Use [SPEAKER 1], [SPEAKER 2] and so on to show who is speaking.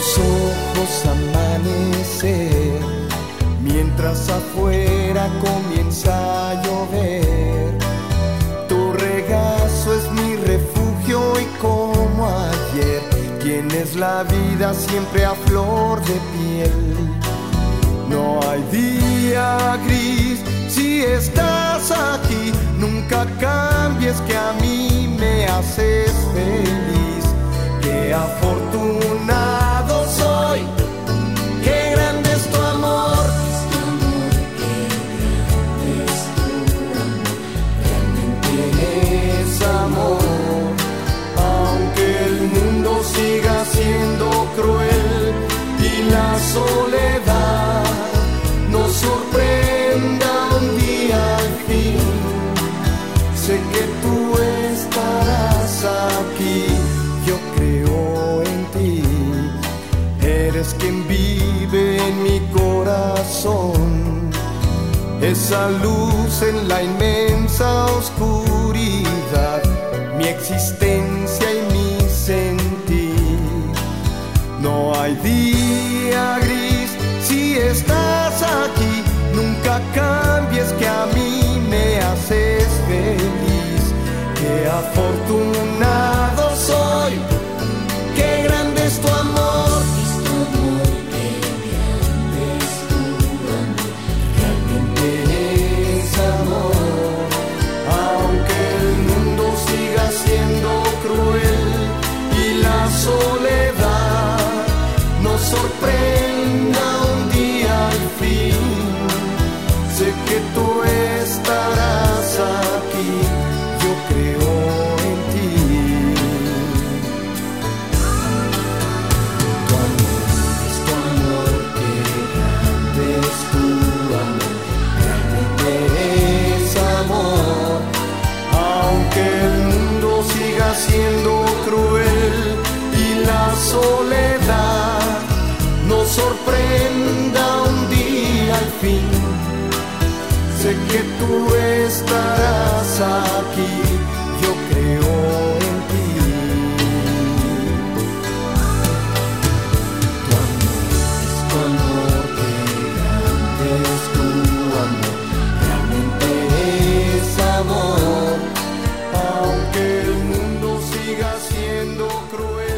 [SPEAKER 1] mis ojos amanecer, mientras afuera comienza a llover. Tu regazo es mi refugio y como ayer, tienes la vida siempre a flor de piel. No hay día gris si estás aquí, nunca cambies que a mí me hace yo creo en ti. Eres quien vive en mi corazón. Esa luz en la inmensa oscuridad, mi existencia y mi sentir. No hay día gris si estás aquí, nunca cambies que a mí me haces feliz. Que afortunadamente haciendo cruel y la soledad. siendo cruel.